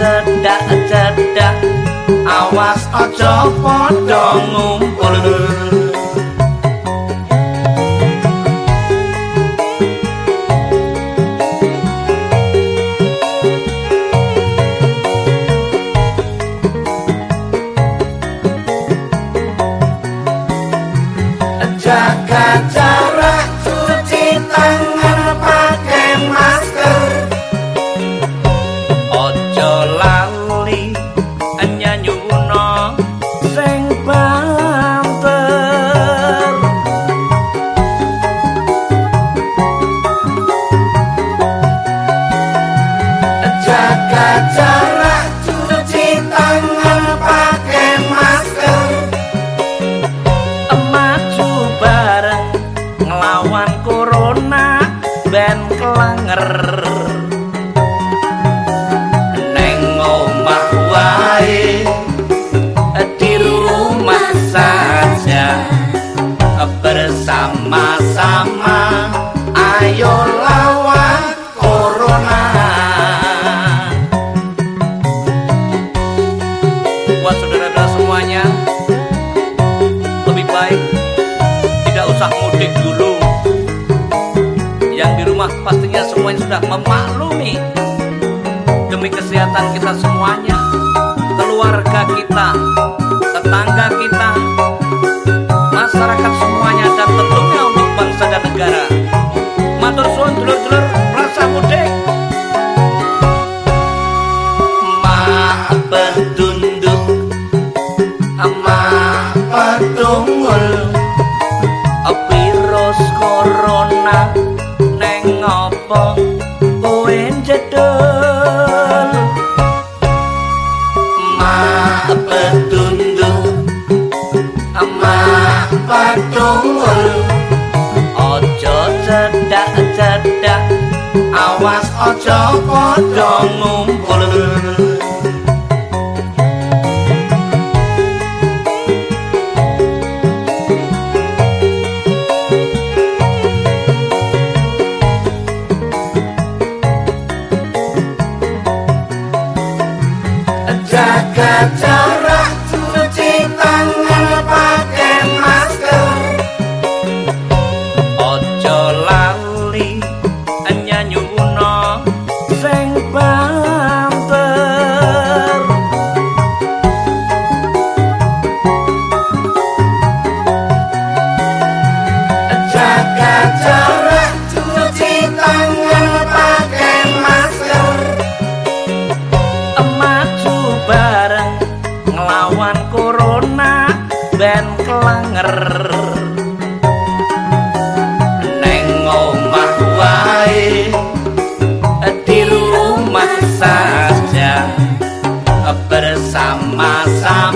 ojo cedak cedak awas ojo podo ngumpul cuci tangan pakai masker. Maju bareng nglawan corona ben kelanger. Neng omah wae di rumah saja. Bersama-sama ayo lawan buat saudara-saudara semuanya. Lebih baik tidak usah mudik dulu. Yang di rumah pastinya semuanya sudah memaklumi. Demi kesehatan kita semuanya, patungul virus corona neng opo kowe jedul ma petunduk ama patungul ojo cedak cedak awas ojo podo ngumpul masa